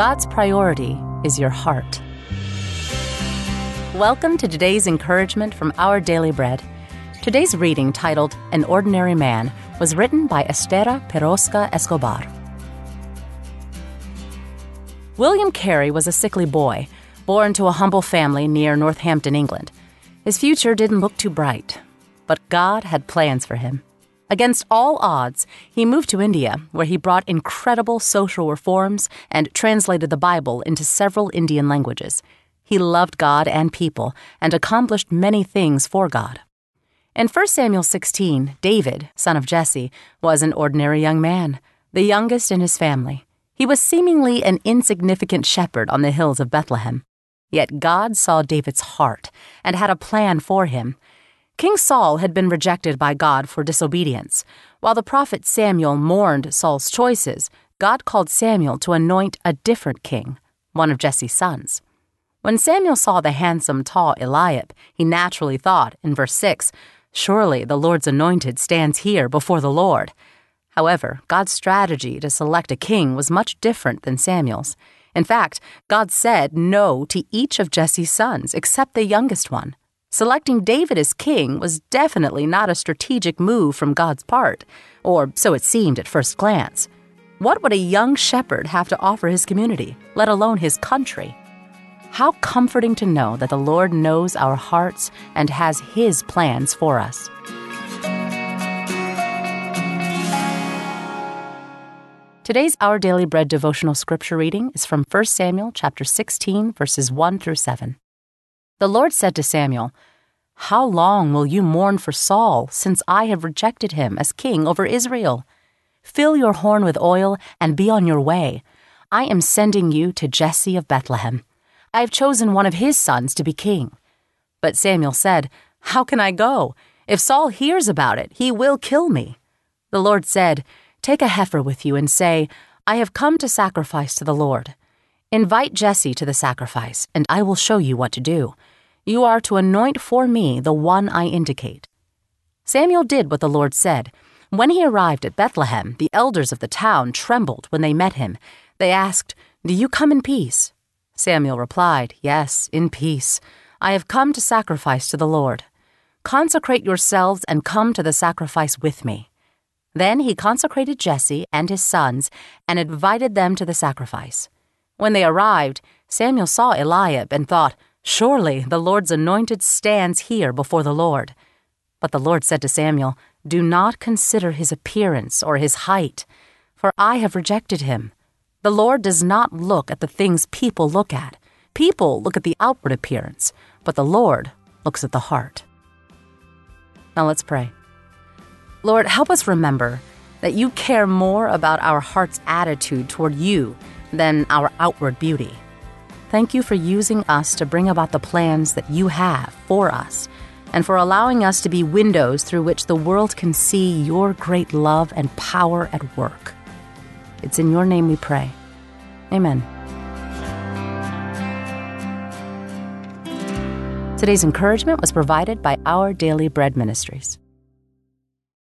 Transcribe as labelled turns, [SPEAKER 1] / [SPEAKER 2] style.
[SPEAKER 1] God's priority is your heart. Welcome to today's encouragement from Our Daily Bread. Today's reading, titled An Ordinary Man, was written by Estera Pirosca Escobar. William Carey was a sickly boy, born to a humble family near Northampton, England. His future didn't look too bright, but God had plans for him. Against all odds, he moved to India, where he brought incredible social reforms and translated the Bible into several Indian languages. He loved God and people and accomplished many things for God. In 1 Samuel 16, David, son of Jesse, was an ordinary young man, the youngest in his family. He was seemingly an insignificant shepherd on the hills of Bethlehem. Yet God saw David's heart and had a plan for him. King Saul had been rejected by God for disobedience. While the prophet Samuel mourned Saul's choices, God called Samuel to anoint a different king, one of Jesse's sons. When Samuel saw the handsome, tall Eliab, he naturally thought, in verse 6, Surely the Lord's anointed stands here before the Lord. However, God's strategy to select a king was much different than Samuel's. In fact, God said no to each of Jesse's sons except the youngest one. Selecting David as king was definitely not a strategic move from God's part, or so it seemed at first glance. What would a young shepherd have to offer his community, let alone his country? How comforting to know that the Lord knows our hearts and has His plans for us. Today's Our Daily Bread devotional scripture reading is from 1 Samuel chapter 16 verses 1 through 7. The Lord said to Samuel, How long will you mourn for Saul, since I have rejected him as king over Israel? Fill your horn with oil and be on your way. I am sending you to Jesse of Bethlehem. I have chosen one of his sons to be king. But Samuel said, How can I go? If Saul hears about it, he will kill me. The Lord said, Take a heifer with you and say, I have come to sacrifice to the Lord. Invite Jesse to the sacrifice, and I will show you what to do. You are to anoint for me the one I indicate. Samuel did what the Lord said. When he arrived at Bethlehem, the elders of the town trembled when they met him. They asked, Do you come in peace? Samuel replied, Yes, in peace. I have come to sacrifice to the Lord. Consecrate yourselves and come to the sacrifice with me. Then he consecrated Jesse and his sons and invited them to the sacrifice. When they arrived, Samuel saw Eliab and thought, Surely the Lord's anointed stands here before the Lord. But the Lord said to Samuel, Do not consider his appearance or his height, for I have rejected him. The Lord does not look at the things people look at. People look at the outward appearance, but the Lord looks at the heart. Now let's pray. Lord, help us remember that you care more about our heart's attitude toward you than our outward beauty. Thank you for using us to bring about the plans that you have for us and for allowing us to be windows through which the world can see your great love and power at work. It's in your name we pray. Amen. Today's encouragement was provided by Our Daily Bread Ministries.